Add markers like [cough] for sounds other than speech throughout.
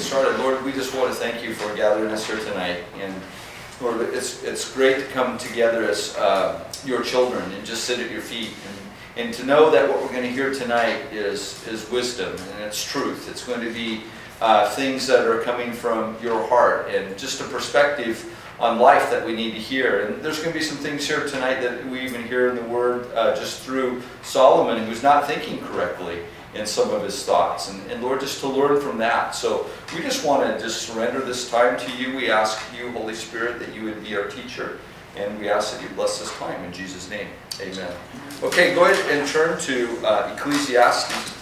get started, Lord, we just want to thank you for gathering us here tonight. And Lord, it's, it's great to come together as uh, your children and just sit at your feet. And, and to know that what we're going to hear tonight is, is wisdom and it's truth. It's going to be uh, things that are coming from your heart and just a perspective on life that we need to hear. And there's going to be some things here tonight that we even hear in the Word uh, just through Solomon, who's not thinking correctly in some of his thoughts. And, and, Lord, just to learn from that. So we just want to just surrender this time to you. We ask you, Holy Spirit, that you would be our teacher. And we ask that you bless this time in Jesus' name. Amen. Okay, go ahead and turn to uh, Ecclesiastes.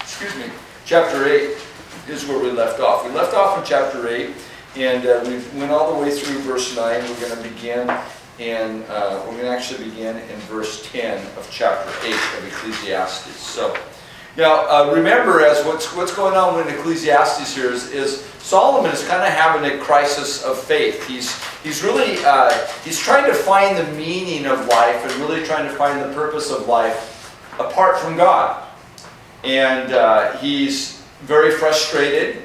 Excuse me. Chapter 8 is where we left off. We left off in chapter 8. And uh, we went all the way through verse 9. We're going to begin and uh, we're going to actually begin in verse 10 of chapter 8 of Ecclesiastes. So, now uh, remember, as what's what's going on in Ecclesiastes here is, is Solomon is kind of having a crisis of faith. He's he's really uh, he's trying to find the meaning of life and really trying to find the purpose of life apart from God, and uh, he's very frustrated.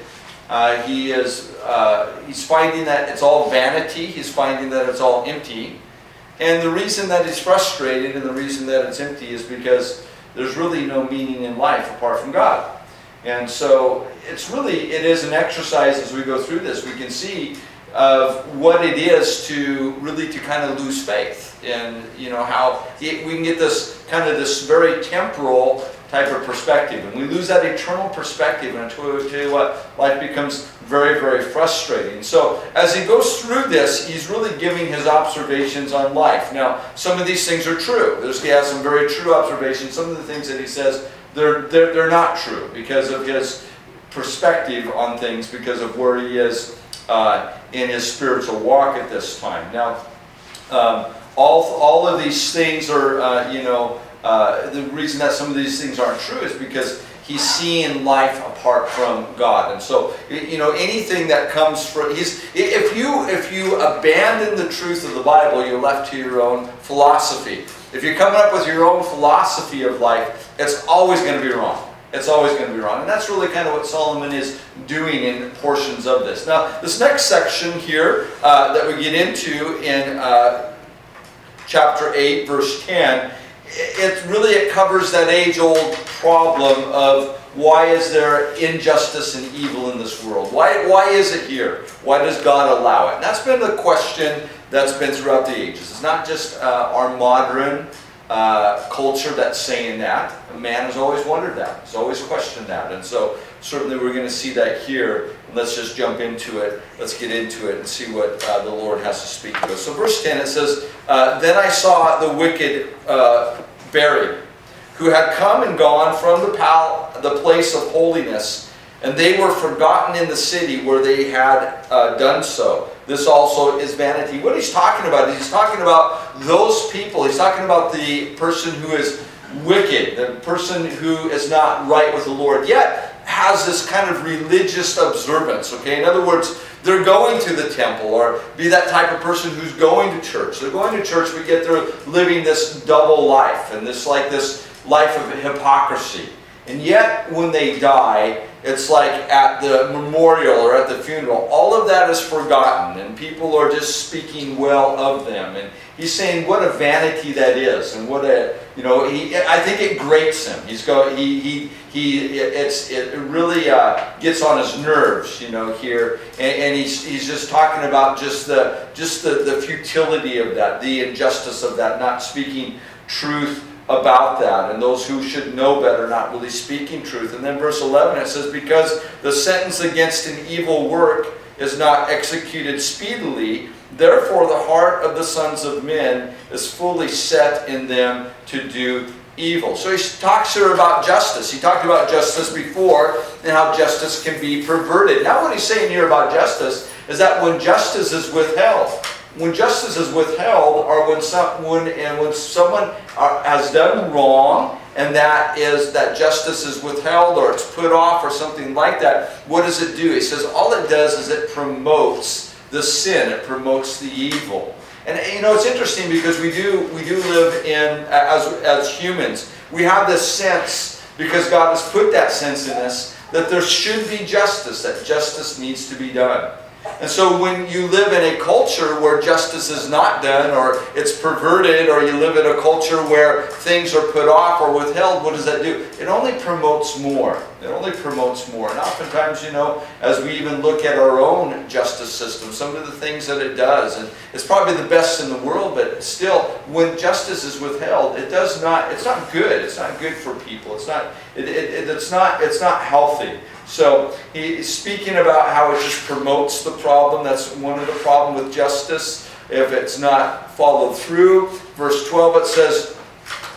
Uh, he is uh, he's finding that it's all vanity. He's finding that it's all empty. And the reason that he's frustrated and the reason that it's empty is because there's really no meaning in life apart from God. And so it's really, it is an exercise as we go through this. We can see of what it is to really to kind of lose faith and you know how we can get this kind of this very temporal type of perspective. And we lose that eternal perspective, and I tell you what, life becomes very, very frustrating. So as he goes through this, he's really giving his observations on life. Now, some of these things are true. There's, he has some very true observations. Some of the things that he says, they're, they're, they're not true because of his perspective on things, because of where he is uh, in his spiritual walk at this time. Now, um, all, all of these things are, uh, you know, uh, the reason that some of these things aren't true is because he's seeing life apart from God. And so, you know, anything that comes from he's if you if you abandon the truth of the Bible, you're left to your own philosophy. If you're coming up with your own philosophy of life, it's always going to be wrong. It's always going to be wrong. And that's really kind of what Solomon is doing in portions of this. Now, this next section here uh, that we get into in uh, chapter 8, verse 10, it really it covers that age-old problem of why is there injustice and evil in this world? Why, why is it here? Why does God allow it? And that's been the question that's been throughout the ages. It's not just uh, our modern uh, culture that's saying that. Man has always wondered that. He's always questioned that. And so certainly we're going to see that here. Let's just jump into it. Let's get into it and see what uh, the Lord has to speak to us. So verse 10, it says, uh, Then I saw the wicked uh, buried, who had come and gone from the, pal- the place of holiness, and they were forgotten in the city where they had uh, done so. This also is vanity. What he's talking about, he's talking about those people. He's talking about the person who is wicked, the person who is not right with the Lord, yet has this kind of religious observance. Okay, in other words, they're going to the temple or be that type of person who's going to church. They're going to church, but yet they're living this double life and this like this life of hypocrisy. And yet, when they die, it's like at the memorial or at the funeral, all of that is forgotten, and people are just speaking well of them. And he's saying what a vanity that is, and what a you know. He, I think it grates him. He's go. He he he. It's it really uh, gets on his nerves, you know. Here, and, and, he's he's just talking about just the just the the futility of that, the injustice of that, not speaking truth about that, and those who should know better not really speaking truth. And then verse 11 it says, Because the sentence against an evil work is not executed speedily, therefore the heart of the sons of men is fully set in them to do evil. So he talks here about justice. He talked about justice before and how justice can be perverted. Now, what he's saying here about justice is that when justice is withheld, when justice is withheld or when someone and when someone are, has done wrong and that is that justice is withheld or it's put off or something like that what does it do? He says all it does is it promotes the sin. It promotes the evil. And you know it's interesting because we do we do live in as as humans we have this sense because god has put that sense in us that there should be justice, that justice needs to be done. And so when you live in a culture where justice is not done or it's perverted or you live in a culture where things are put off or withheld, what does that do? It only promotes more. It only promotes more. And oftentimes, you know, as we even look at our own justice system, some of the things that it does, and it's probably the best in the world, but still, when justice is withheld, it does not, it's not good. It's not good for people. It's not, it, it, it's not, it's not healthy. So he's speaking about how it just promotes the problem. That's one of the problem with justice if it's not followed through. Verse 12 it says,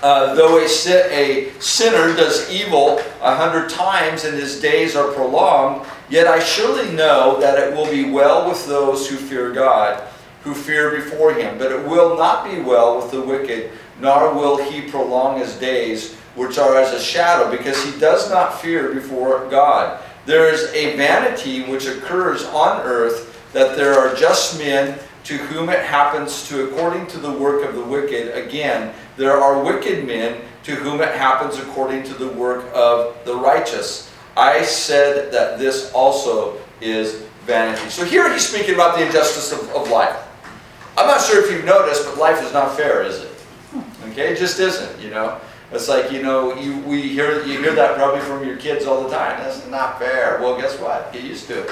uh, though a, a sinner does evil a hundred times and his days are prolonged, yet I surely know that it will be well with those who fear God, who fear before him. But it will not be well with the wicked, nor will he prolong his days which are as a shadow, because he does not fear before God. There is a vanity which occurs on earth that there are just men to whom it happens to according to the work of the wicked. Again, there are wicked men to whom it happens according to the work of the righteous. I said that this also is vanity. So here he's speaking about the injustice of, of life. I'm not sure if you've noticed, but life is not fair, is it? Okay, it just isn't, you know. It's like, you know, you, we hear, you hear that probably from your kids all the time. This is not fair. Well, guess what? Get used to it.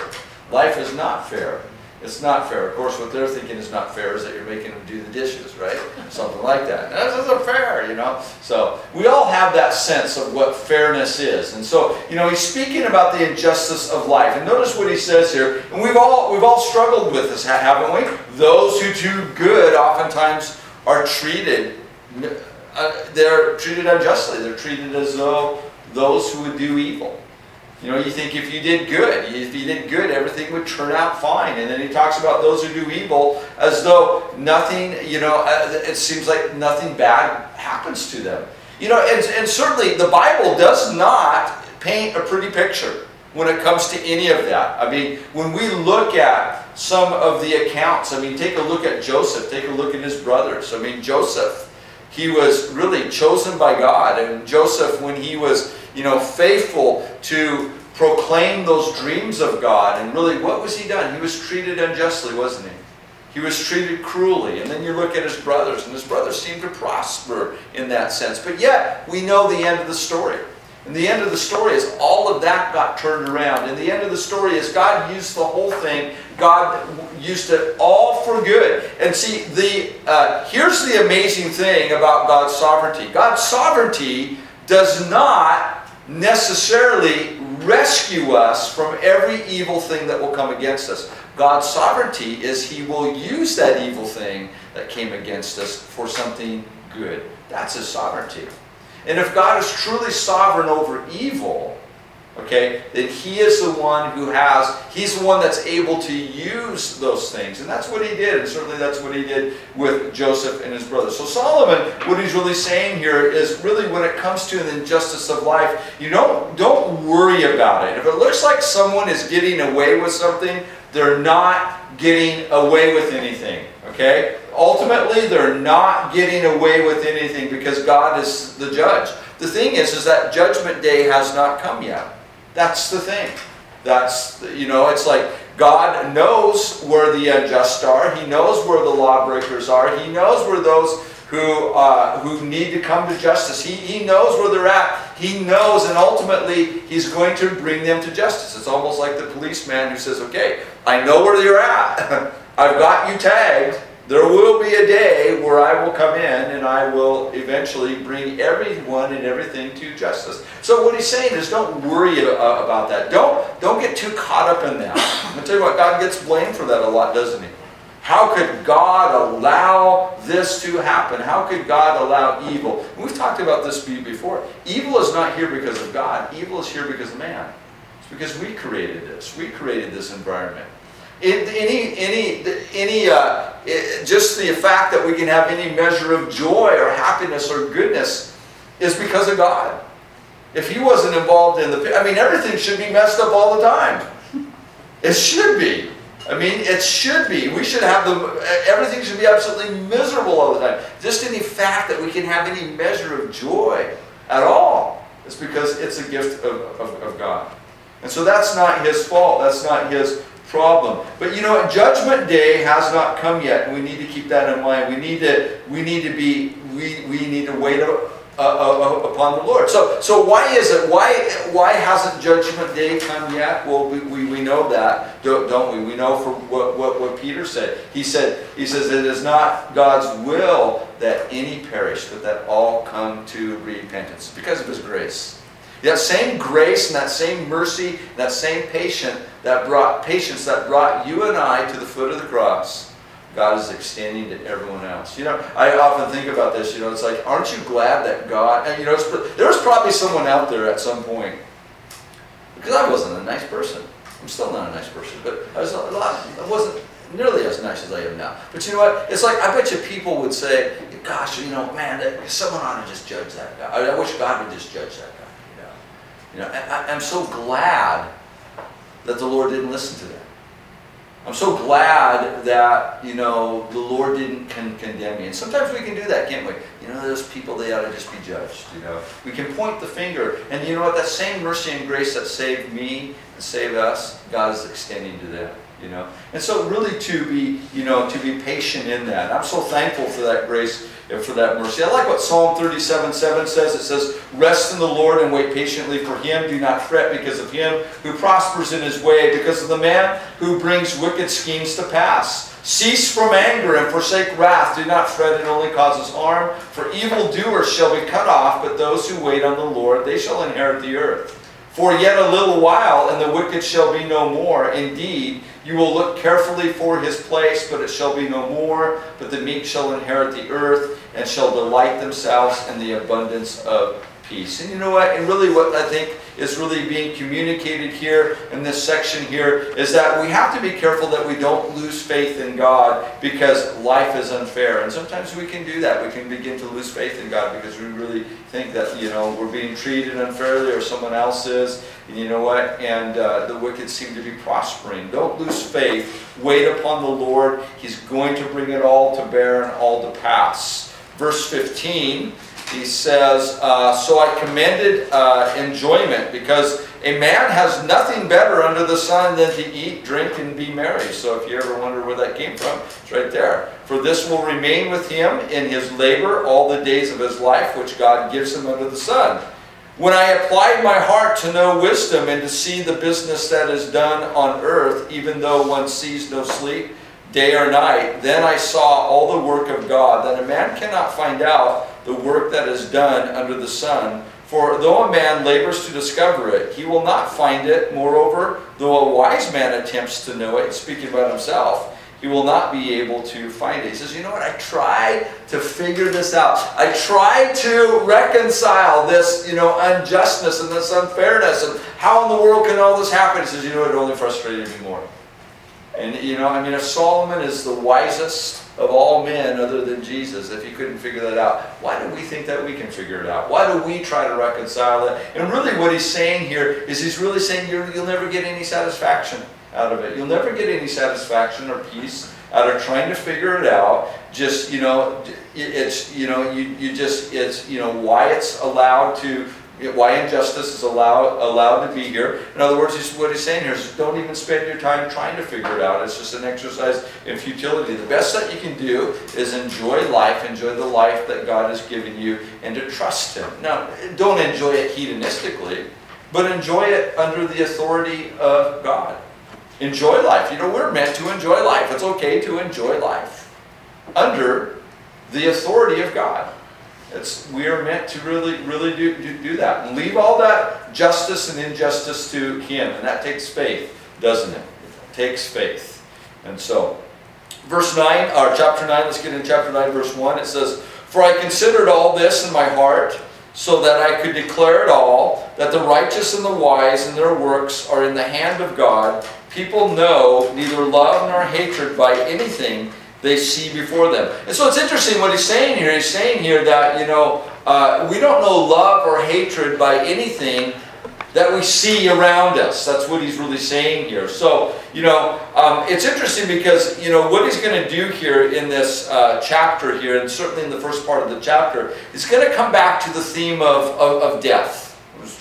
Life is not fair. It's not fair. Of course, what they're thinking is not fair is that you're making them do the dishes, right? Something like that. This isn't fair, you know? So we all have that sense of what fairness is. And so, you know, he's speaking about the injustice of life. And notice what he says here. And we've all we've all struggled with this, haven't we? Those who do good oftentimes are treated uh, they're treated unjustly. They're treated as though those who would do evil. You know, you think if you did good, if you did good, everything would turn out fine. And then he talks about those who do evil as though nothing, you know, uh, it seems like nothing bad happens to them. You know, and, and certainly the Bible does not paint a pretty picture when it comes to any of that. I mean, when we look at some of the accounts, I mean, take a look at Joseph, take a look at his brothers. I mean, Joseph he was really chosen by God. And Joseph, when he was, you know, faithful to proclaim those dreams of God, and really, what was he done? He was treated unjustly, wasn't he? He was treated cruelly. And then you look at his brothers, and his brothers seemed to prosper in that sense. But yet, we know the end of the story. And the end of the story is all of that got turned around. And the end of the story is God used the whole thing. God used it all for good. And see, the uh, here's the amazing thing about God's sovereignty. God's sovereignty does not necessarily rescue us from every evil thing that will come against us. God's sovereignty is He will use that evil thing that came against us for something good. That's His sovereignty. And if God is truly sovereign over evil, okay, then He is the one who has, He's the one that's able to use those things. And that's what He did. And certainly that's what He did with Joseph and his brothers. So Solomon, what he's really saying here is really when it comes to the injustice of life, you don't, don't worry about it. If it looks like someone is getting away with something, they're not getting away with anything. Okay? Ultimately, they're not getting away with anything because God is the judge. The thing is, is that judgment day has not come yet. That's the thing. That's, you know, it's like God knows where the unjust are. He knows where the lawbreakers are. He knows where those who, uh, who need to come to justice. He, he knows where they're at. He knows, and ultimately, He's going to bring them to justice. It's almost like the policeman who says, Okay, I know where you're at. [laughs] I've got you tagged. There will be a day where I will come in and I will eventually bring everyone and everything to justice. So what he's saying is don't worry about that. Don't, don't get too caught up in that. To tell you what, God gets blamed for that a lot, doesn't he? How could God allow this to happen? How could God allow evil? We've talked about this before. Evil is not here because of God. Evil is here because of man. It's because we created this. We created this environment any, any, any, uh, just the fact that we can have any measure of joy or happiness or goodness is because of God. If He wasn't involved in the, I mean, everything should be messed up all the time. It should be. I mean, it should be. We should have the, everything should be absolutely miserable all the time. Just any fact that we can have any measure of joy at all is because it's a gift of, of, of God. And so that's not his fault. That's not his problem. But you know? Judgment day has not come yet, and we need to keep that in mind. We need to we need to be we, we need to wait uh, uh, uh, upon the Lord. So, so why is it? Why, why hasn't Judgment Day come yet? Well, we, we, we know that, don't we? We know from what, what, what Peter said. He said, he says, it is not God's will that any perish, but that all come to repentance because of His grace. That same grace and that same mercy, and that same patience that brought patience that brought you and I to the foot of the cross God is extending to everyone else. You know, I often think about this. You know, it's like, aren't you glad that God? And you know, there was probably someone out there at some point because I wasn't a nice person. I'm still not a nice person, but I was a lot. I wasn't nearly as nice as I am now. But you know what? It's like I bet you people would say, "Gosh, you know, man, someone ought to just judge that guy. I wish God would just judge that guy." You know. I, I'm so glad that the Lord didn't listen to that. I'm so glad that, you know, the Lord didn't con- condemn me. And sometimes we can do that, can't we? You know, those people, they ought to just be judged, you know. We can point the finger. And you know what? That same mercy and grace that saved me and saved us, God is extending to them, you know. And so really to be, you know, to be patient in that. I'm so thankful for that grace for that mercy. I like what Psalm 37 7 says. It says, Rest in the Lord and wait patiently for him. Do not fret because of him who prospers in his way, because of the man who brings wicked schemes to pass. Cease from anger and forsake wrath. Do not fret, it only causes harm. For evildoers shall be cut off, but those who wait on the Lord, they shall inherit the earth. For yet a little while, and the wicked shall be no more. Indeed, you will look carefully for his place, but it shall be no more. But the meek shall inherit the earth, and shall delight themselves in the abundance of peace. And you know what? And really, what I think is really being communicated here in this section here is that we have to be careful that we don't lose faith in God because life is unfair. And sometimes we can do that. We can begin to lose faith in God because we really think that, you know, we're being treated unfairly or someone else is. And you know what? And uh, the wicked seem to be prospering. Don't lose faith. Wait upon the Lord. He's going to bring it all to bear and all to pass. Verse 15 he says, uh, So I commended uh, enjoyment because a man has nothing better under the sun than to eat, drink, and be merry. So if you ever wonder where that came from, it's right there. For this will remain with him in his labor all the days of his life, which God gives him under the sun. When I applied my heart to know wisdom and to see the business that is done on earth, even though one sees no sleep, day or night, then I saw all the work of God, that a man cannot find out the work that is done under the sun. For though a man labors to discover it, he will not find it. Moreover, though a wise man attempts to know it, speaking about himself, he will not be able to find it. He says, You know what? I tried to figure this out. I tried to reconcile this, you know, unjustness and this unfairness and how in the world can all this happen? He says, You know, it only frustrated me more. And, you know, I mean, if Solomon is the wisest of all men other than Jesus if he couldn't figure that out. Why do we think that we can figure it out? Why do we try to reconcile it? And really, what he's saying here is he's really saying you'll never get any satisfaction out of it. You'll never get any satisfaction or peace out of trying to figure it out. Just, you know, it's, you know, you, you just, it's, you know, why it's allowed to why injustice is allowed allowed to be here. In other words, he's, what he's saying here is don't even spend your time trying to figure it out. It's just an exercise in futility. The best that you can do is enjoy life, enjoy the life that God has given you, and to trust Him. Now, don't enjoy it hedonistically, but enjoy it under the authority of God. Enjoy life. You know, we're meant to enjoy life. It's okay to enjoy life under the authority of God. It's, we are meant to really, really do, do, do that. And leave all that justice and injustice to Him. And that takes faith, doesn't it? It takes faith. And so, verse 9, or chapter 9, let's get in chapter 9, verse 1. It says, For I considered all this in my heart, so that I could declare it all, that the righteous and the wise and their works are in the hand of God. People know neither love nor hatred by anything they see before them. And so it's interesting what he's saying here. He's saying here that, you know, uh, we don't know love or hatred by anything that we see around us. That's what he's really saying here. So, you know, um, it's interesting because, you know, what he's going to do here in this uh, chapter here, and certainly in the first part of the chapter, is going to come back to the theme of, of, of death.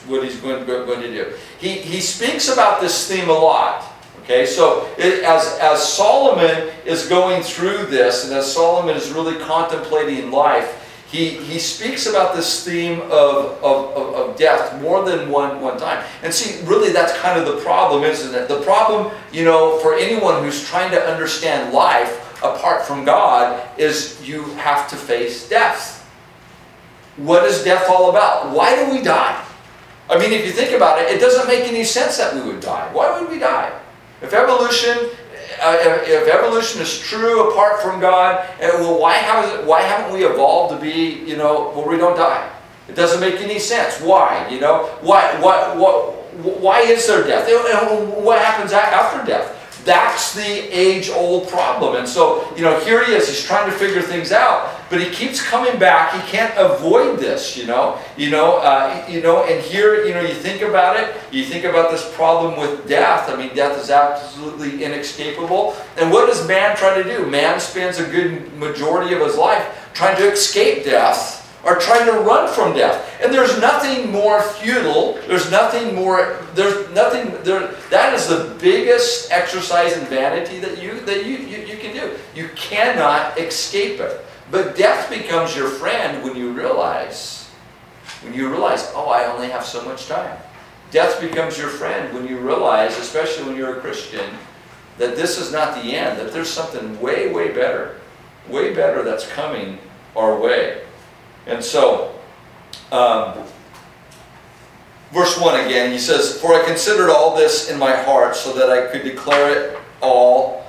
what he's going, going to do. He, he speaks about this theme a lot. Okay, so it, as, as Solomon is going through this, and as Solomon is really contemplating life, he, he speaks about this theme of, of, of, of, death more than one, one time. And see, really, that's kind of the problem, isn't it? The problem, you know, for anyone who's trying to understand life apart from God is you have to face death. What is death all about? Why do we die? I mean, if you think about it, it doesn't make any sense that we would die. Why would we die? If evolution uh, if, evolution is true apart from God, uh, well, why, has, why haven't we evolved to be, you know, where we don't die? It doesn't make any sense. Why? You know, why, what, what, why is there death? What happens after death? That's the age-old problem. And so, you know, here he is. He's trying to figure things out, but he keeps coming back. He can't avoid this, you know. You know, uh, you know. And here, you know, you think about it. You think about this problem with death. I mean, death is absolutely inescapable. And what does man try to do? Man spends a good majority of his life trying to escape death are trying to run from death. And there's nothing more futile, there's nothing more, there's nothing, there, that is the biggest exercise in vanity that you, that you, you, you can do. You cannot escape it. But death becomes your friend when you realize, when you realize, oh, I only have so much time. Death becomes your friend when you realize, especially when you're a Christian, that this is not the end, that there's something way, way better, way better that's coming our way. And so, um, verse 1 again, he says, For I considered all this in my heart so that I could declare it all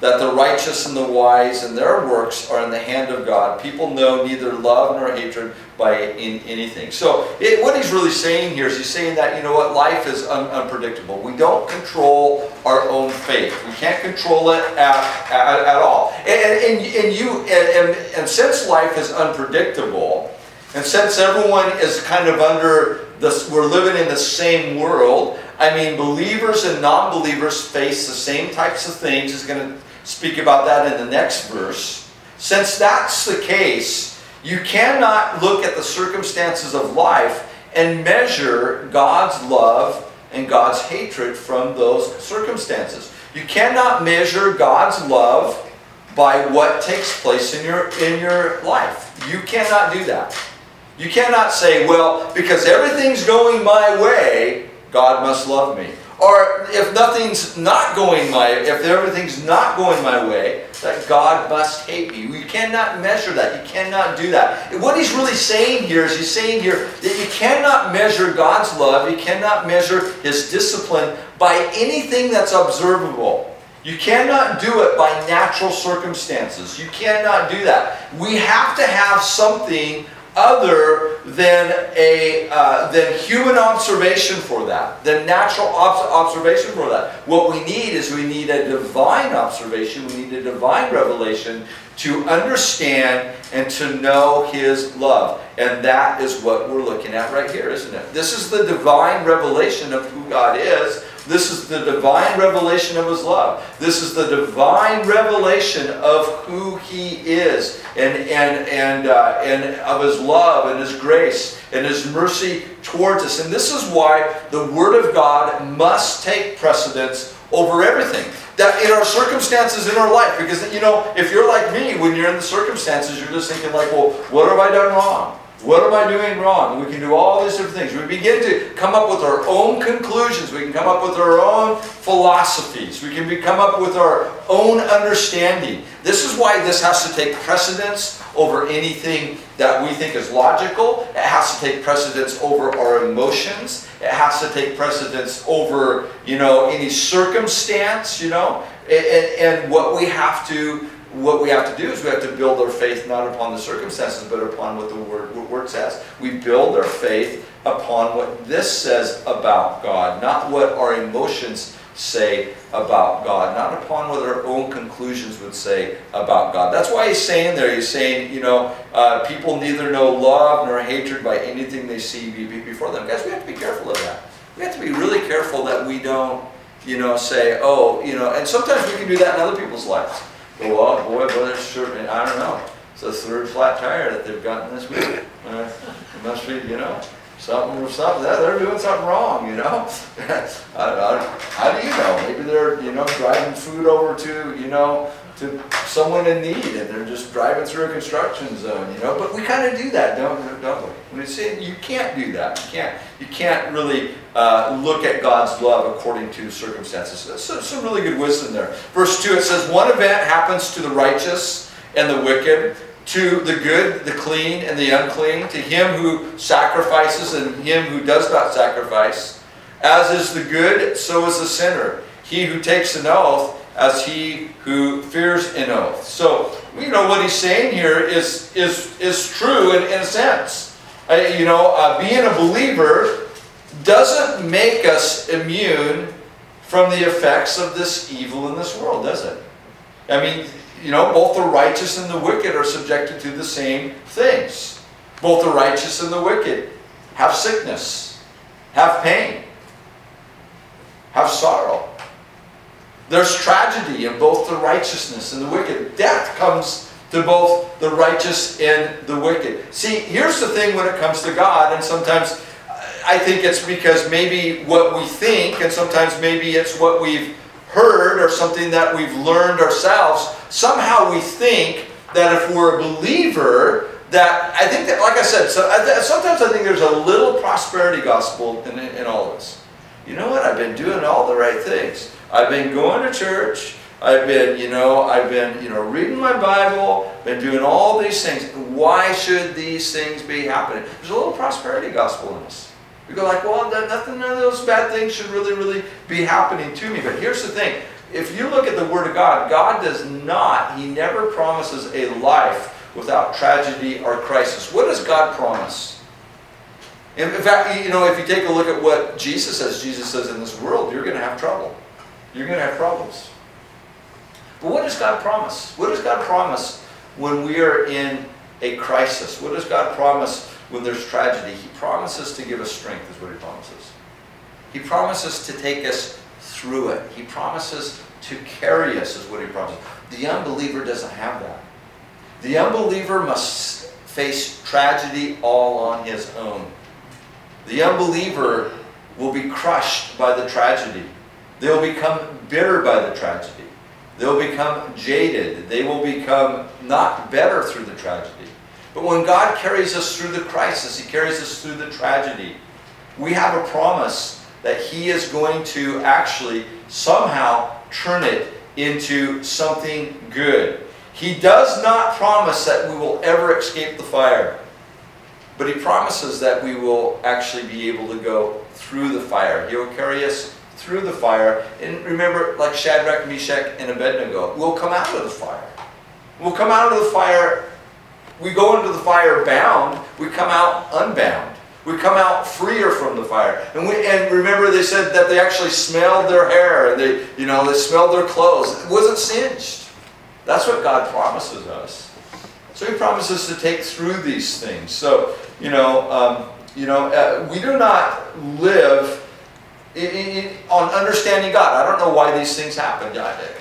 that the righteous and the wise and their works are in the hand of God. People know neither love nor hatred by in anything. So it, what he's really saying here is he's saying that, you know what, life is un, unpredictable. We don't control our own fate. We can't control it at, at, at all. And, and, and you, and, and, and since life is unpredictable, and since everyone is kind of under this, we're living in the same world, I mean, believers and non believers face the same types of things. He's going to speak about that in the next verse. Since that's the case, you cannot look at the circumstances of life and measure God's love and God's hatred from those circumstances. You cannot measure God's love by what takes place in your in your life. You cannot do that. You cannot say, well, because everything's going my way, God must love me. Or if nothing's not going my, if everything's not going my way, that God must hate me. We cannot measure that. You cannot do that. what he's really saying here is he's saying here that you cannot measure God's love, you cannot measure his discipline by anything that's observable. You cannot do it by natural circumstances. You cannot do that. We have to have something other than a uh, than human observation for that, than natural ob- observation for that. What we need is we need a divine observation. We need a divine revelation to understand and to know His love, and that is what we're looking at right here, isn't it? This is the divine revelation of who God is this is the divine revelation of His love. This is the divine revelation of who He is and, and, and, uh, and of His love and His grace and His mercy towards us. And this is why the Word of God must take precedence over everything. That in our circumstances in our life, because you know, if you're like me, when you're in the circumstances, you're just thinking like, well, what have I done wrong? What am I doing wrong? We can do all these different things. We begin to come up with our own conclusions. We can come up with our own philosophies. We can be, come up with our own understanding. This is why this has to take precedence over anything that we think is logical. It has to take precedence over our emotions. It has to take precedence over, you know, any circumstance, you know. And, and what we have to what we have to do is we have to build our faith not upon the circumstances, but upon what the word, word says. We build our faith upon what this says about God, not what our emotions say about God, not upon what our own conclusions would say about God. That's why he's saying there, he's saying, you know, uh, people neither know love nor hatred by anything they see before them. Guys, we have to be careful of that. We have to be really careful that we don't, you know, say, oh, you know, and sometimes we can do that in other people's lives. Well, boy, but it's sure, I don't know. It's a third flat tire that they've gotten this week. Uh, it must be, you know. something, or something, they're doing something wrong, you know? [laughs] how do you know? Maybe they're, you know, driving food over to, you know, to someone in need and they're just driving through a construction zone, you know. But we kind of do that, don't, don't we? Say you can't do that, you can't, you can't really uh, look at God's love according to circumstances. So, some really good wisdom there. Verse 2 it says, One event happens to the righteous and the wicked, to the good, the clean, and the unclean, to him who sacrifices and him who does not sacrifice. As is the good, so is the sinner. He who takes an oath, as he who fears an oath. So, you know, what he's saying here is, is, is true in, in a sense. Uh, you know, uh, being a believer doesn't make us immune from the effects of this evil in this world, does it? I mean, you know, both the righteous and the wicked are subjected to the same things. Both the righteous and the wicked have sickness, have pain, have sorrow. There's tragedy in both the righteousness and the wicked. Death comes to both the righteous and the wicked. See, here's the thing when it comes to God, and sometimes uh, I think it's because maybe what we think, and sometimes maybe it's what we've heard or something that we've learned ourselves, somehow we think that if we're a believer, that I think that, like I said, so I, sometimes I think there's a little prosperity gospel in, in all of this. You know what? I've been doing all the right things. I've been going to church. I've been, you know, I've been, you know, reading my Bible, been doing all these things. Why should these things be happening? There's a little prosperity gospel in us. We go like, well, nothing, none of those bad things should really, really be happening to me. But here's the thing. If you look at the Word of God, God does not, He never promises a life without tragedy or crisis. What does God promise? In fact, you know, if you take a look at what Jesus says, Jesus says, in this world, you're going to have trouble. You're going to have problems. But what does God promise? What does God promise when we are in a crisis? What does God promise when there's tragedy, He promises to give us strength, is what He promises. He promises to take us through it. He promises to carry us, is what He promises. The unbeliever doesn't have that. The unbeliever must face tragedy all on his own. The unbeliever will be crushed by the tragedy. They'll become bitter by the tragedy. They'll become jaded. They will become not better through the tragedy. But when God carries us through the crisis, He carries us through the tragedy, we have a promise that He is going to actually somehow turn it into something good. He does not promise that we will ever escape the fire, but He promises that we will actually be able to go through the fire. He will carry us through the fire. And remember, like Shadrach, Meshach, and Abednego, we'll come out of the fire. We'll come out of the fire we go into the fire bound, we come out unbound. We come out freer from the fire. And we and remember they said that they actually smelled their hair and they, you know, they smelled their clothes. It wasn't singed. That's what God promises us. So He promises to take through these things. So, you know, um, you know, uh, we do not live in, in, on understanding God. I don't know why these things happen.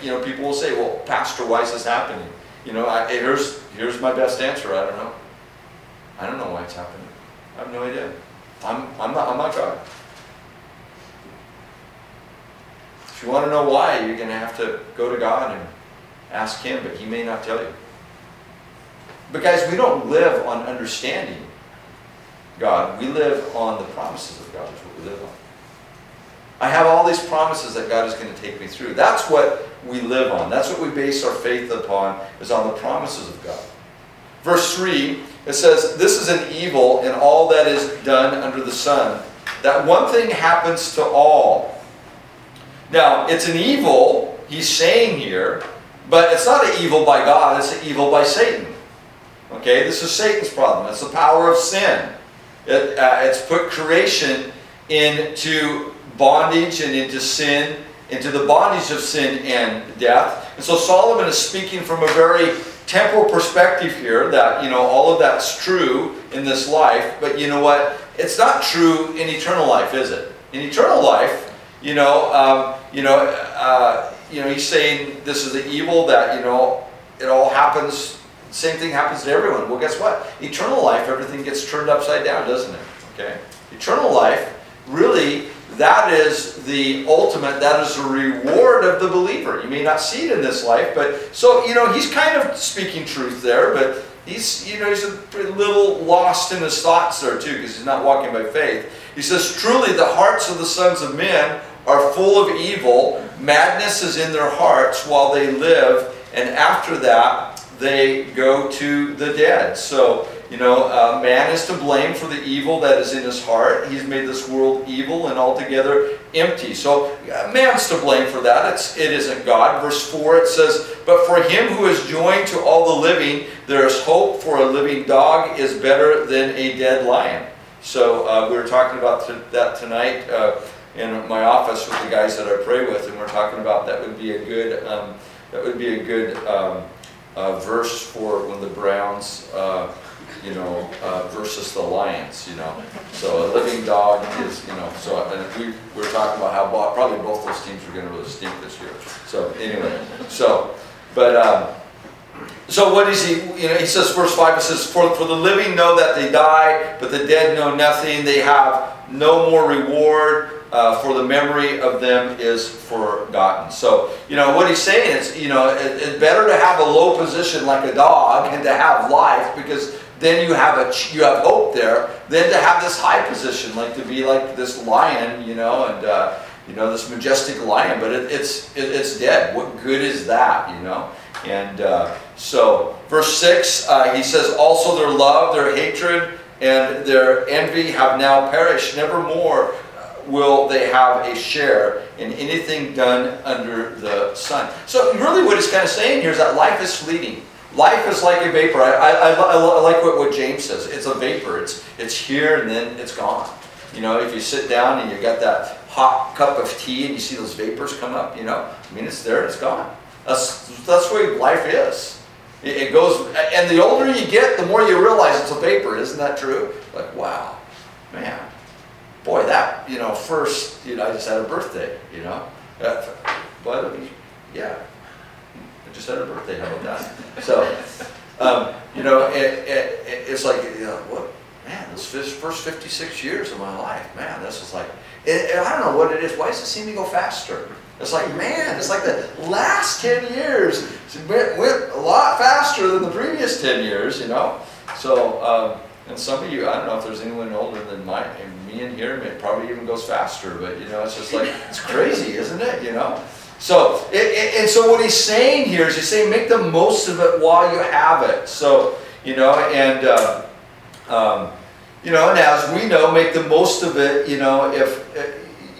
You know, people will say, "Well, Pastor, why is this happening?" You know, I, here's here's my best answer. I don't know. I don't know why it's happening. I have no idea. I'm I'm not I'm not God. If you want to know why, you're going to have to go to God and ask Him, but He may not tell you. But guys, we don't live on understanding God. We live on the promises of God. Is what we live on. I have all these promises that God is going to take me through. That's what we live on. That's what we base our faith upon, is on the promises of God. Verse 3, it says, This is an evil in all that is done under the sun, that one thing happens to all. Now, it's an evil, he's saying here, but it's not an evil by God, it's an evil by Satan. Okay, this is Satan's problem. It's the power of sin. It, uh, it's put creation into bondage and into sin, into the bondage of sin and death. And so Solomon is speaking from a very temporal perspective here that, you know, all of that's true in this life, but you know what? It's not true in eternal life, is it? In eternal life, you know, um, you know, uh, you know, he's saying this is the evil that, you know, it all happens, same thing happens to everyone. Well, guess what? Eternal life, everything gets turned upside down, doesn't it? Okay? Eternal life, really, that is the ultimate, that is the reward of the believer. You may not see it in this life, but so, you know, he's kind of speaking truth there, but he's, you know, he's a little lost in his thoughts there too, because he's not walking by faith. He says, Truly, the hearts of the sons of men are full of evil. Madness is in their hearts while they live, and after that, they go to the dead. So, you know, uh, man is to blame for the evil that is in his heart. He's made this world evil and altogether empty. So, uh, man's to blame for that. It's, it isn't God. Verse 4 it says, But for him who is joined to all the living, there is hope, for a living dog is better than a dead lion. So, uh, we were talking about that tonight uh, in my office with the guys that I pray with, and we're talking about that would be a good, um, that would be a good um, uh, verse for when the Browns uh, you know, uh, versus the Lions, you know. So a living dog is, you know, so and we, we were talking about how probably both those teams are going to really stink this year. So anyway, so, but, um, so what is he, you know, he says, verse 5, it says, for, for the living know that they die, but the dead know nothing. They have no more reward. Uh, for the memory of them is forgotten. So, you know, what he's saying is, you know, it, it's better to have a low position like a dog and to have life because then you have a you have hope there. Then to have this high position, like to be like this lion, you know, and uh, you know this majestic lion, but it, it's it, it's dead. What good is that, you know? And uh, so, verse six, uh, he says, also their love, their hatred, and their envy have now perished. Nevermore will they have a share in anything done under the sun. So, really, what it's kind of saying here is that life is fleeting. Life is like a vapor. I, I, I, I like what, what James says. It's a vapor. It's, it's here and then it's gone. You know, if you sit down and you got that hot cup of tea and you see those vapors come up, you know, I mean, it's there, and it's gone. That's, that's the way life is. It, it goes, and the older you get, the more you realize it's a vapor. Isn't that true? Like, wow, man, boy, that, you know, first, you know, I just had a birthday, you know. But, yeah, I just had a birthday. How about that? So, um, you know, it, it, it, it's like, you know, what, man, this first 56 years of my life, man, this is like, I don't know what it is. Why does it seem to go faster? It's like, man, it's like the last 10 years went, went a lot faster than the previous 10 years, you know? So, um, and some of you, I don't know if there's anyone older than my, me in here, it probably even goes faster, but you know, it's just like, [laughs] it's crazy, isn't it, you know? So, and so what he's saying here is he's saying make the most of it while you have it. So, you know, and, uh, um, you know, and as we know, make the most of it, you know, if, uh,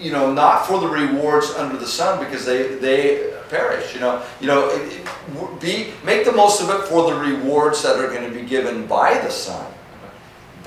you know, not for the rewards under the sun because they, they perish, you know, you know, be, make the most of it for the rewards that are going to be given by the Son,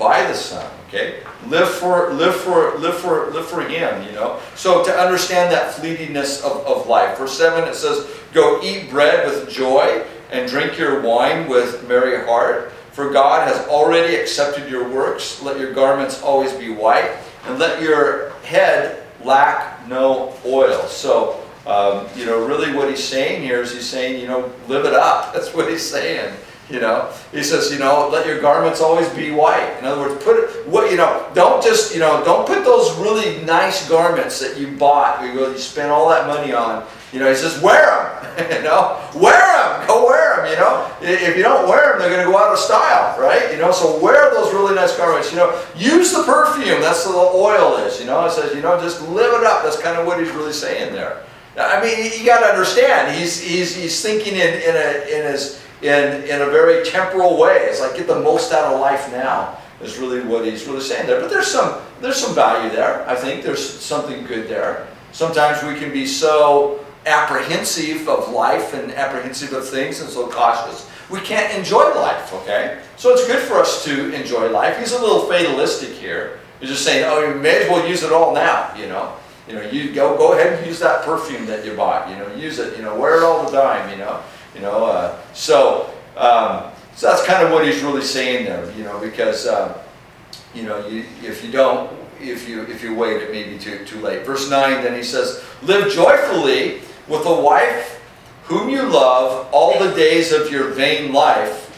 by the Son. Okay? Live for live for live for live for him, you know. So to understand that fleetingness of, of life. Verse 7 it says, Go eat bread with joy and drink your wine with merry heart. For God has already accepted your works. Let your garments always be white, and let your head lack no oil. So, um, you know, really what he's saying here is he's saying, you know, live it up. [laughs] That's what he's saying. [laughs] You know, he says, you know, let your garments always be white. In other words, put it, what you know, don't just, you know, don't put those really nice garments that you bought, you, you spent all that money on. You know, he says, wear them. [laughs] you know, wear them. Go wear them. You know, if you don't wear them, they're going to go out of style, right? You know, so wear those really nice garments. You know, use the perfume. That's what the oil is. You know, it says, you know, just live it up. That's kind of what he's really saying there. I mean, you got to understand. He's he's he's thinking in in a in his in, in a very temporal way. It's like get the most out of life now is really what he's really saying there. But there's some there's some value there. I think there's something good there. Sometimes we can be so apprehensive of life and apprehensive of things and so cautious. We can't enjoy life, okay? So it's good for us to enjoy life. He's a little fatalistic here. He's just saying, oh, you may as well use it all now, you know. You know, you go go ahead and use that perfume that you bought, you know, use it, you know, wear it all the time, you know. You know, uh, so um, so that's kind of what he's really saying there. You know, because um, you know, you, if you don't, if you if you wait, it may be too too late. Verse nine. Then he says, "Live joyfully with a wife whom you love all the days of your vain life,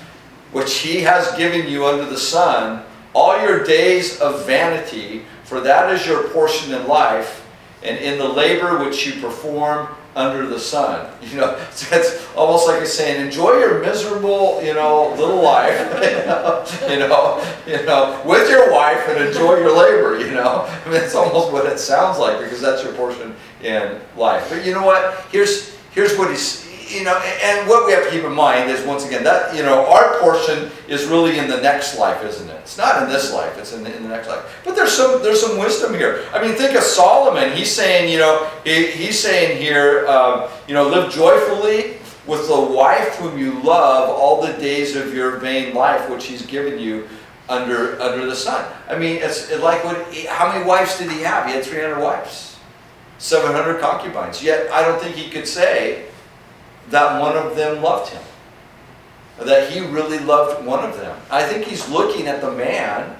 which he has given you under the sun, all your days of vanity, for that is your portion in life, and in the labor which you perform under the sun. [laughs] You know, it's almost like it's saying, enjoy your miserable, you know, little life, [laughs] you know, you know, with your wife and enjoy your labor, you know. [laughs] I mean, it's almost what it sounds like because that's your portion in life. But you know what? Here's here's what he's you know, and what we have to keep in mind is once again that you know our portion is really in the next life, isn't it? It's not in this life; it's in the, in the next life. But there's some there's some wisdom here. I mean, think of Solomon. He's saying, you know, he, he's saying here, um, you know, live joyfully with the wife whom you love all the days of your vain life, which He's given you under under the sun. I mean, it's like what? How many wives did he have? He had 300 wives, 700 concubines. Yet I don't think he could say that one of them loved him. That he really loved one of them. I think he's looking at the man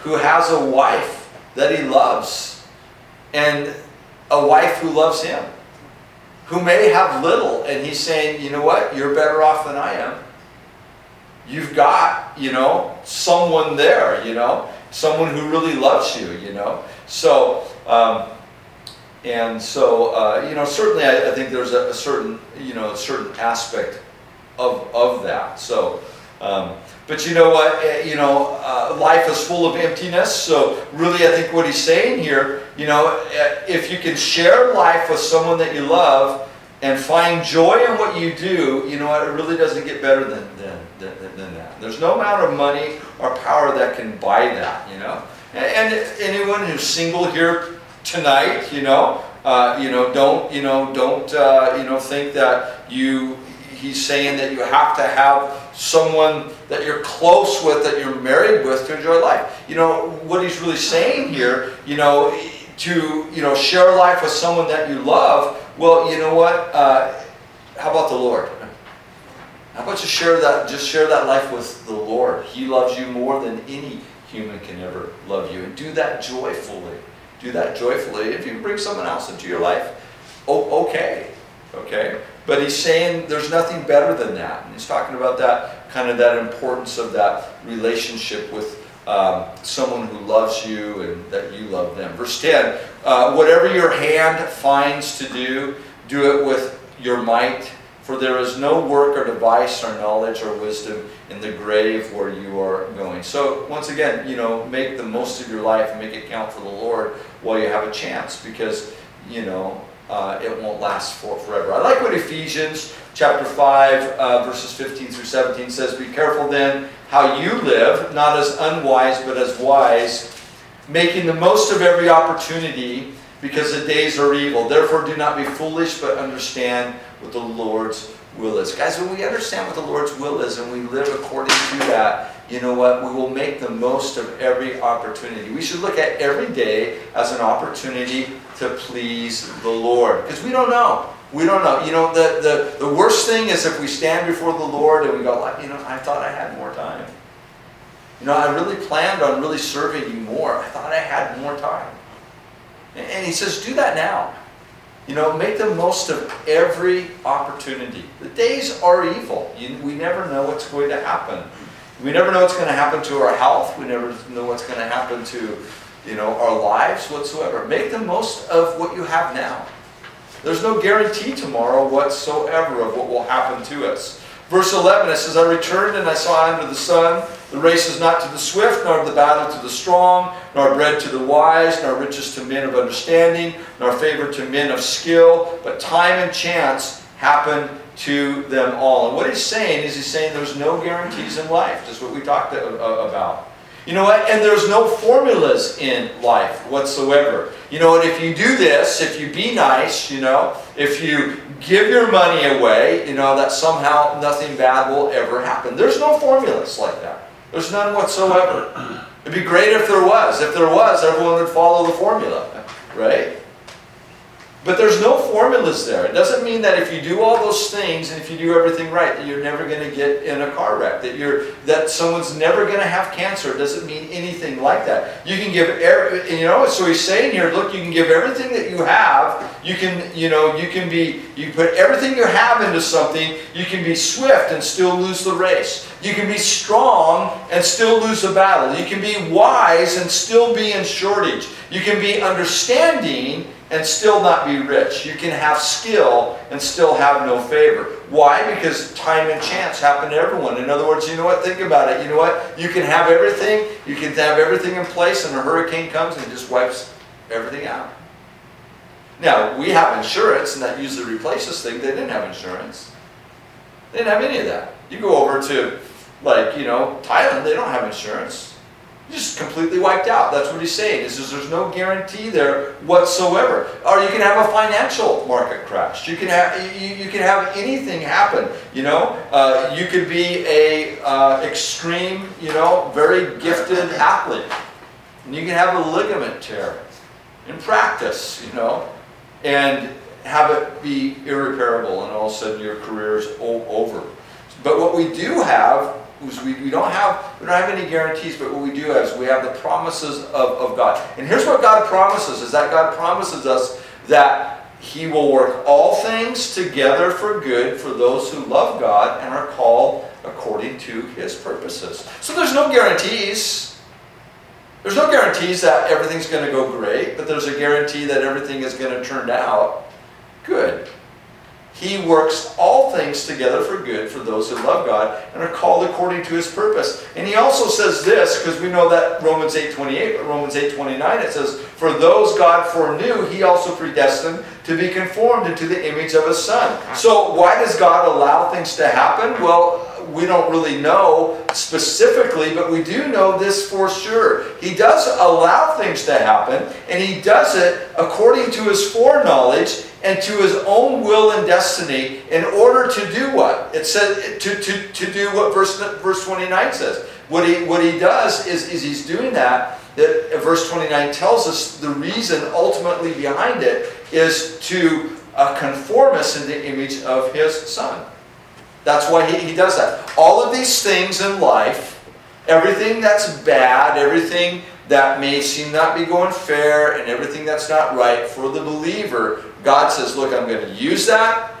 who has a wife that he loves and a wife who loves him, who may have little, and he's saying, you know what, you're better off than I am. You've got, you know, someone there, you know, someone who really loves you, you know. So, um, and so, uh, you know, certainly I, I think there's a, a, certain, you know, a certain aspect of, of that. So, um, but you know what, eh, you know, uh, life is full of emptiness. So really I think what he's saying here, you know, eh, if you can share life with someone that you love and find joy in what you do, you know what, it really doesn't get better than, than, than, than that. There's no amount of money or power that can buy that, you know. And, and anyone who's single here tonight, you know. Uh, you know, don't you know, don't uh, you know, think that you. He's saying that you have to have someone that you're close with, that you're married with, to enjoy life. You know what he's really saying here. You know, to you know, share life with someone that you love. Well, you know what? Uh, how about the Lord? How about you share that? Just share that life with the Lord. He loves you more than any human can ever love you, and do that joyfully do that joyfully. If you bring someone else into your life, oh, okay, okay. But he's saying there's nothing better than that. And he's talking about that kind of that importance of that relationship with um, someone who loves you and that you love them. Verse 10 uh, Whatever your hand finds to do, do it with your might for there is no work or device or knowledge or wisdom in the grave where you are going. So, once again, you know, make the most of your life and make it count for the Lord while you have a chance because, you know, uh, it won't last for forever. I like what Ephesians chapter 5, uh, verses 15 through 17 says Be careful then how you live, not as unwise, but as wise, making the most of every opportunity because the days are evil. Therefore, do not be foolish, but understand what the Lord's will is. Guys, when we understand what the Lord's will is and we live according to that, you know what? We will make the most of every opportunity. We should look at every day as an opportunity to please the Lord. Because we don't know. We don't know. You know, the, the, the worst thing is if we stand before the Lord and we go, like, you know, I thought I had more time. You know, I really planned on really serving you more. I thought I had more time. And he says, do that now. You know, make the most of every opportunity. The days are evil. You, we never know what's going to happen. We never know what's going to happen to our health. We never know what's going to happen to, you know, our lives whatsoever. Make the most of what you have now. There's no guarantee tomorrow whatsoever of what will happen to us. Verse 11, it says, I returned and I saw under the sun, the race is not to the swift, nor the battle to the strong, nor bread to the wise, nor riches to men of understanding, nor favor to men of skill, but time and chance happen to them all. And what he's saying is he's saying there's no guarantees in life, just what we talked uh, uh, about. You know what? And there's no formulas in life whatsoever. You know, and if you do this, if you be nice, you know, if you give your money away, you know, that somehow nothing bad will ever happen. There's no formulas like that. There's none whatsoever. It'd be great if there was. If there was, everyone would follow the formula, right? But there's no formulas there. It doesn't mean that if you do all those things and if you do everything right, that you're never going to get in a car wreck, that you're that someone's never going to have cancer. It doesn't mean anything like that. You can give, you know. So he's saying here, look, you can give everything that you have. You can, you know, you can be, you put everything you have into something. You can be swift and still lose the race. You can be strong and still lose the battle. You can be wise and still be in shortage. You can be understanding and still not be rich. You can have skill and still have no favor. Why? Because time and chance happen to everyone. In other words, you know what? Think about it. You know what? You can have everything, you can have everything in place, and a hurricane comes and just wipes everything out. Now, we have insurance, and that usually replaces things. They didn't have insurance. They didn't have any of that. You go over to, like, you know, Thailand, they don't have insurance just completely wiped out. That's what he's saying. Is there's no guarantee there whatsoever. Or you can have a financial market crash. You can have you, you can have anything happen. You know, uh, you could be a uh, extreme, you know, very gifted athlete, and you can have a ligament tear in practice. You know, and have it be irreparable, and all of a sudden your career is over. But what we do have we, we don't have we don't have any guarantees, but what we do have is we have the promises of, of God. And here's what God promises is that God promises us that He will work all things together for good for those who love God and are called according to His purposes. So there's no guarantees. There's no guarantees that everything's going to go great, but there's a guarantee that everything is going to turn out good. He works all things together for good for those who love God and are called according to his purpose. And he also says this, because we know that Romans 8.28, but Romans 8.29, it says, For those God foreknew, he also predestined to be conformed into the image of his son. So why does God allow things to happen? Well, we don't really know specifically, but we do know this for sure. He does allow things to happen, and he does it according to his foreknowledge and to his own will and destiny in order to do what? It said to, to, to do what verse, verse 29 says. What he, what he does is, is he's doing that. That verse 29 tells us the reason ultimately behind it is to uh, conform us in the image of his son. That's why he, he does that. All of these things in life, everything that's bad, everything that may seem not be going fair, and everything that's not right, for the believer, God says, Look, I'm going to use that,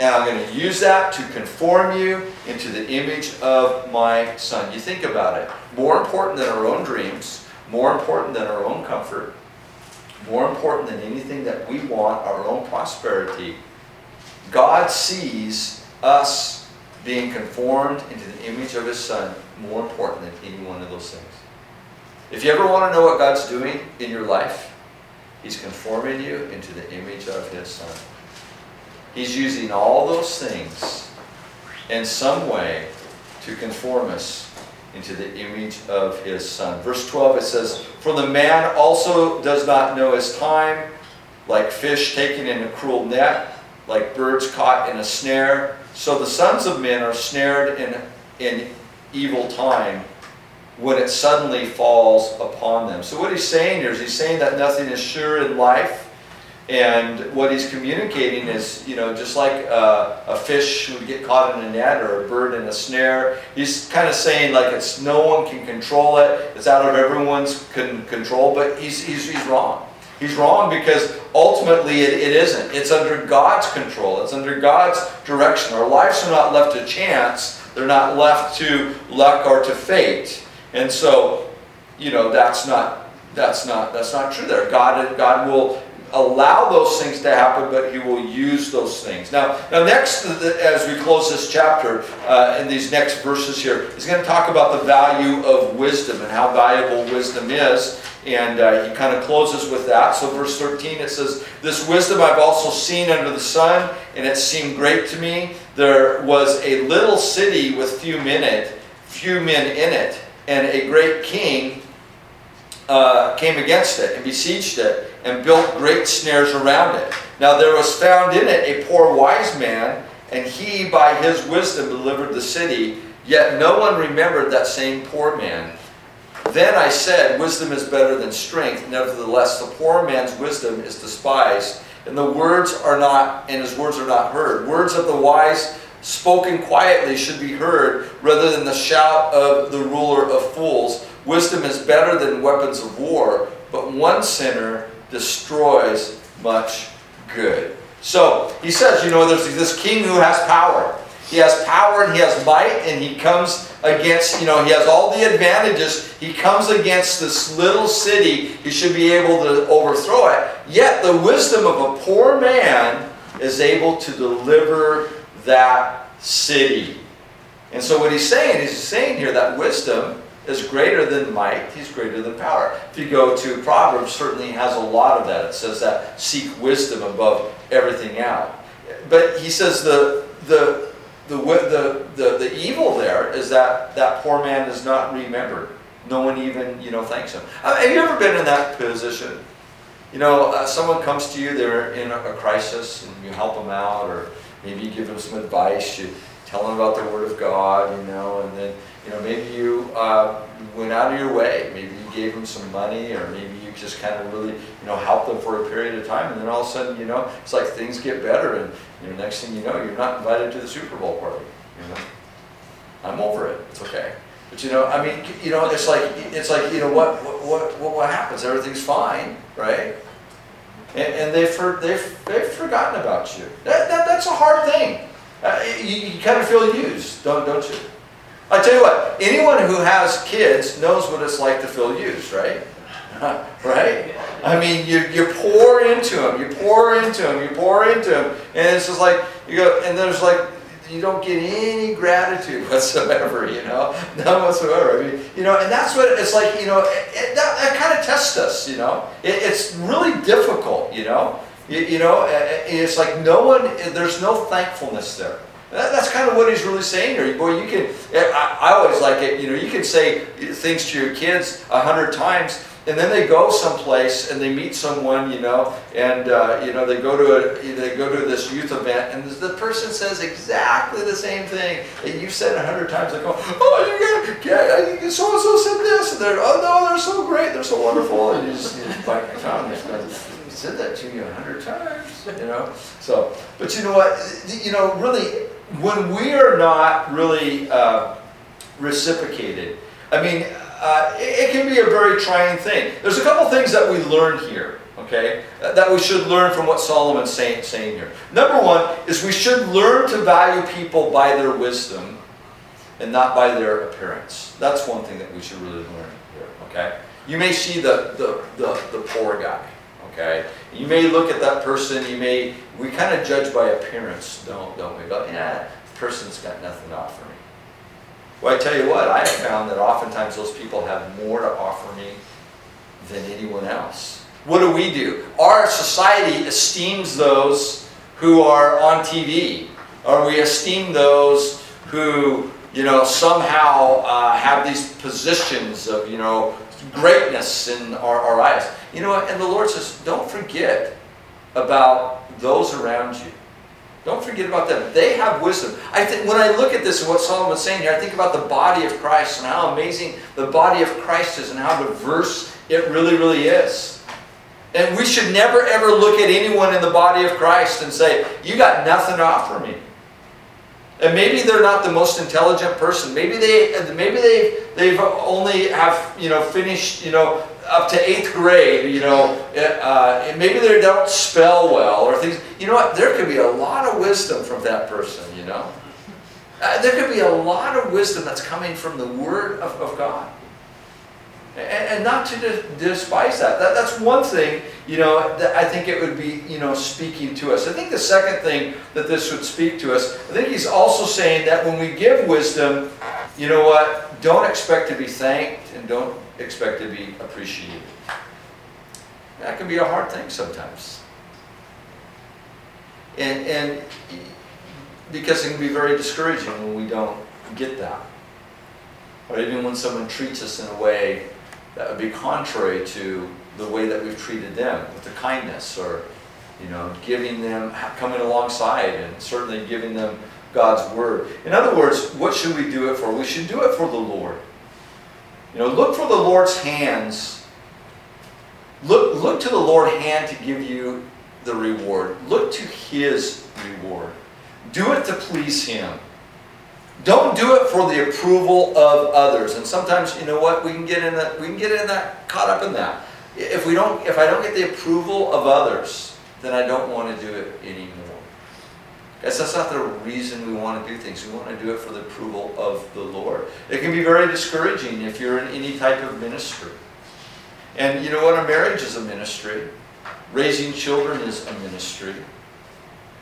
and I'm going to use that to conform you into the image of my Son. You think about it. More important than our own dreams, more important than our own comfort, more important than anything that we want, our own prosperity. God sees us being conformed into the image of his son more important than any one of those things. If you ever want to know what God's doing in your life, he's conforming you into the image of his son. He's using all those things in some way to conform us into the image of his son. Verse 12 it says, For the man also does not know his time, like fish taken in a cruel net, like birds caught in a snare. So the sons of men are snared in, in evil time when it suddenly falls upon them. So what he's saying here is he's saying that nothing is sure in life. And what he's communicating is, you know, just like a, a fish would get caught in a net or a bird in a snare, he's kind of saying like it's no one can control it, it's out of everyone's con- control, but he's, he's, he's wrong. He's wrong because ultimately it, it isn't. It's under God's control. It's under God's direction. Our lives are not left to chance. They're not left to luck or to fate. And so, you know, that's not that's not that's not true there. God God will allow those things to happen, but He will use those things. Now, now next, as we close this chapter, uh, in these next verses here, He's going to talk about the value of wisdom and how valuable wisdom is. And uh, he kind of closes with that. So, verse 13, it says, This wisdom I've also seen under the sun, and it seemed great to me. There was a little city with few men it, few men in it, and a great king uh, came against it and besieged it and built great snares around it. Now there was found in it a poor wise man, and he by his wisdom delivered the city. Yet no one remembered that same poor man. Then I said, Wisdom is better than strength. Nevertheless, the poor man's wisdom is despised, and the words are not, and his words are not heard. Words of the wise spoken quietly should be heard rather than the shout of the ruler of fools. Wisdom is better than weapons of war, but one sinner destroys much good. So he says, you know, there's this king who has power. He has power and he has might, and he comes against, you know, he has all the advantages. He comes against this little city. He should be able to overthrow it. Yet the wisdom of a poor man is able to deliver that city. And so what he's saying is he's saying here that wisdom is greater than might, he's greater than power. If you go to Proverbs, certainly has a lot of that. It says that seek wisdom above everything out. But he says the the the, the, the, the evil there is that that poor man is not remembered. No one even, you know, thanks him. Uh, have you ever been in that position? You know, uh, someone comes to you, they're in a, crisis, and you help them out, or maybe you give them some advice, you tell them about the Word of God, you know, and then, you know, maybe you uh, went out of your way. Maybe you gave them some money, or maybe just kind of really, you know, help them for a period of time, and then all of a sudden, you know, it's like things get better, and you know, next thing you know, you're not invited to the Super Bowl party. You know, I'm over it. It's okay. But you know, I mean, you know, it's like it's like you know what what what what happens? Everything's fine, right? And, and they've for, they've they've forgotten about you. That, that that's a hard thing. Uh, you, you kind of feel used, don't don't you? I tell you what, anyone who has kids knows what it's like to feel used, right? [laughs] right? I mean, you, you pour into them, you pour into them, you pour into them, and it's just like, you go, and there's like, you don't get any gratitude [laughs] whatsoever, you know, [laughs] none whatsoever. I mean, you know, and that's what it's like, you know, it, it, that, that kind of tests us, you know. It, it's really difficult, you know. You, you know, it's like no one, there's no thankfulness there. that's kind of what he's really saying here. Boy, you can, I, I always like it, you know, you can say things to your kids a hundred times, and then they go someplace and they meet someone, you know, and uh, you know they go to a, they go to this youth event, and the person says exactly the same thing that you've said a hundred times. Go, "Oh, you got, yeah, so and so said this," and they're, "Oh no, they're so great, they're so wonderful," and you just, you just bite your tongue. You said that to you a hundred times, you know. So, but you know what? You know, really, when we are not really uh, reciprocated, I mean uh, it, it, can be a very trying thing. There's a couple things that we learn here, okay, that we should learn from what Solomon's saying, saying here. Number one is we should learn to value people by their wisdom and not by their appearance. That's one thing that we should really learn here, okay? You may see the, the, the, the poor guy, okay? You may look at that person, you may, we kind of judge by appearance, don't, don't we? Go, yeah, person's got nothing to offer me. Well, I tell you what, I have found that oftentimes those people have more to offer me than anyone else. What do we do? Our society esteems those who are on TV, or we esteem those who, you know, somehow uh, have these positions of, you know, greatness in our, our eyes. You know, and the Lord says, don't forget about those around you. Don't forget about them. They have wisdom. I think when I look at this and what Solomon's saying here, I think about the body of Christ and how amazing the body of Christ is and how diverse it really, really is. And we should never ever look at anyone in the body of Christ and say, You got nothing to offer me. And maybe they're not the most intelligent person. Maybe they maybe they they've only have you know finished you know up to eighth grade, you know, uh, maybe they don't spell well or things. You know what? There could be a lot of wisdom from that person, you know. Uh, there could be a lot of wisdom that's coming from the Word of, of God. And, and, not to despise that. that. That's one thing, you know, that I think it would be, you know, speaking to us. I think the second thing that this would speak to us, I think he's also saying that when we give wisdom, you know what, don't expect to be thanked and don't expect to be appreciated. That can be a hard thing sometimes. And, and because it can be very discouraging when we don't get that. Or even when someone treats us in a way that would be contrary to the way that we've treated them with the kindness or you know giving them coming alongside and certainly giving them God's word. In other words, what should we do it for? We should do it for the Lord. You know, look for the Lord's hands. Look, look to the Lord hand to give you the reward. Look to His reward. Do it to please Him. Don't do it for the approval of others. And sometimes, you know what, we can get in that, we can get in that, caught up in that. If we don't, if I don't get the approval of others, then I don't want to do it anymore. Guys, that's not the reason we want to do things. We want to do it for the approval of the Lord. It can be very discouraging if you're in any type of ministry. And you know what? A marriage is a ministry. Raising children is a ministry.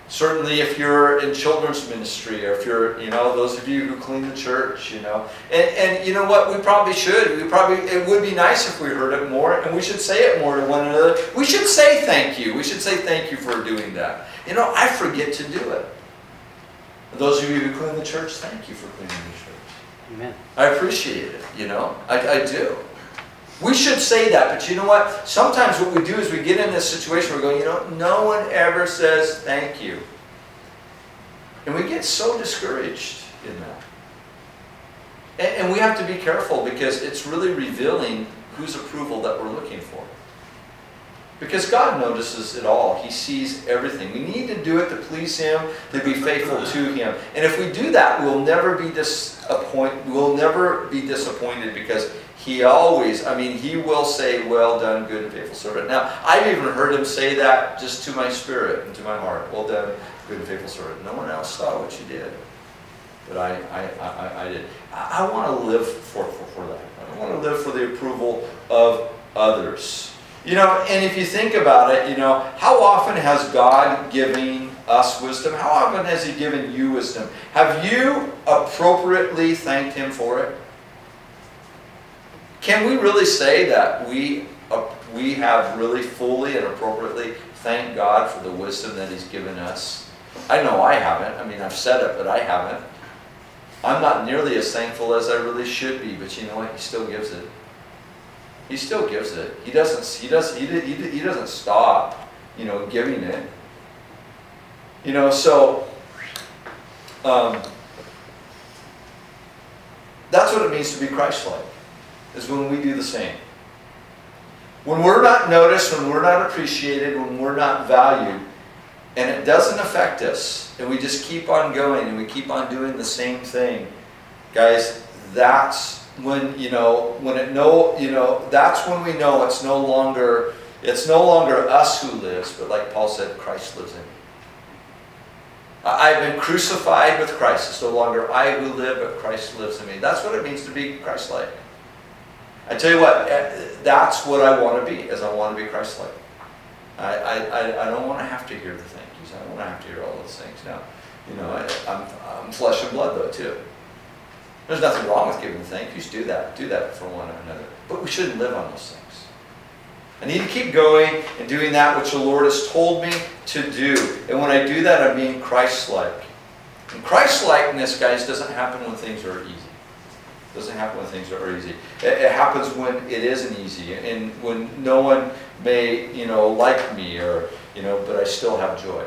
Certainly, if you're in children's ministry, or if you're, you know, those of you who clean the church, you know, and, and you know what, we probably should. We probably, it would be nice if we heard it more, and we should say it more to one another. We should say thank you. We should say thank you for doing that. You know, I forget to do it. Those of you who clean the church, thank you for cleaning the church. Amen. I appreciate it, you know, I, I do. We should say that, but you know what? Sometimes what we do is we get in this situation where we go, you know, no one ever says thank you. And we get so discouraged in that. And, and we have to be careful because it's really revealing whose approval that we're looking for. Because God notices it all. He sees everything. We need to do it to please Him, to be faithful to Him. And if we do that, we'll never be disappointed. We'll never be disappointed because He always, I mean, He will say, "Well done, good and faithful servant." Now, I've even heard Him say that just to my spirit and to my heart. Well done, good and faithful servant. No one else saw what you did, but I, I, I, I did. I, I want to live for, for, for that. I want to live for the approval of others. You know, and if you think about it, you know, how often has God given us wisdom? How often has He given you wisdom? Have you appropriately thanked Him for it? Can we really say that we, uh, we have really fully and appropriately thanked God for the wisdom that He's given us? I know I haven't. I mean, I've said it, but I haven't. I'm not nearly as thankful as I really should be, but you know what? He still gives it. He still gives it. He doesn't. He does. He, he, he doesn't stop. You know, giving it. You know, so um, that's what it means to be Christ-like. Is when we do the same. When we're not noticed, when we're not appreciated, when we're not valued, and it doesn't affect us, and we just keep on going and we keep on doing the same thing, guys, that's when you know when it no you know that's when we know it's no longer it's no longer us who lives but like paul said christ lives in me. I've been crucified with christ. It's no longer i who live but christ lives in me. That's what it means to be christ-like. I tell you what eh, that's what i want to be is i want to be christ-like. I, I, I don't want to have to hear the thank yous. I don't want to have to hear all those things. Now you know I, I'm, I'm flesh and blood though too there's nothing wrong with giving thank yous. Do that. Do that for one another. But we shouldn't live on those things. I need to keep going and doing that which the Lord has told me to do. And when I do that, I'm being Christ-like. And Christ-likeness, guys, doesn't happen when things are easy. It doesn't happen when things are easy. It, it happens when it isn't easy, and when no one may, you know, like me, or you know, but I still have joy.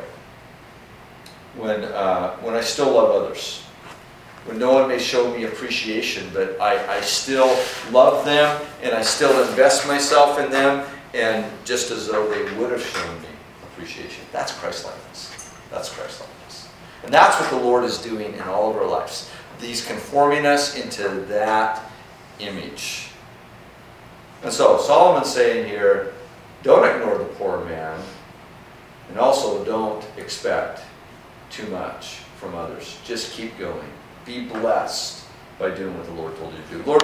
When uh, when I still love others when no one may show me appreciation, but I, I still love them and I still invest myself in them, and just as though they would have shown me appreciation. That's Christ-likeness. That's Christ-likeness. And that's what the Lord is doing in all of our lives. He's conforming us into that image. And so Solomon's saying here, don't ignore the poor man, and also don't expect too much from others. Just keep going be blessed by doing what the Lord told you to do. Lord,